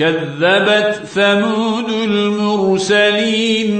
كذبت ثمود المرسلين.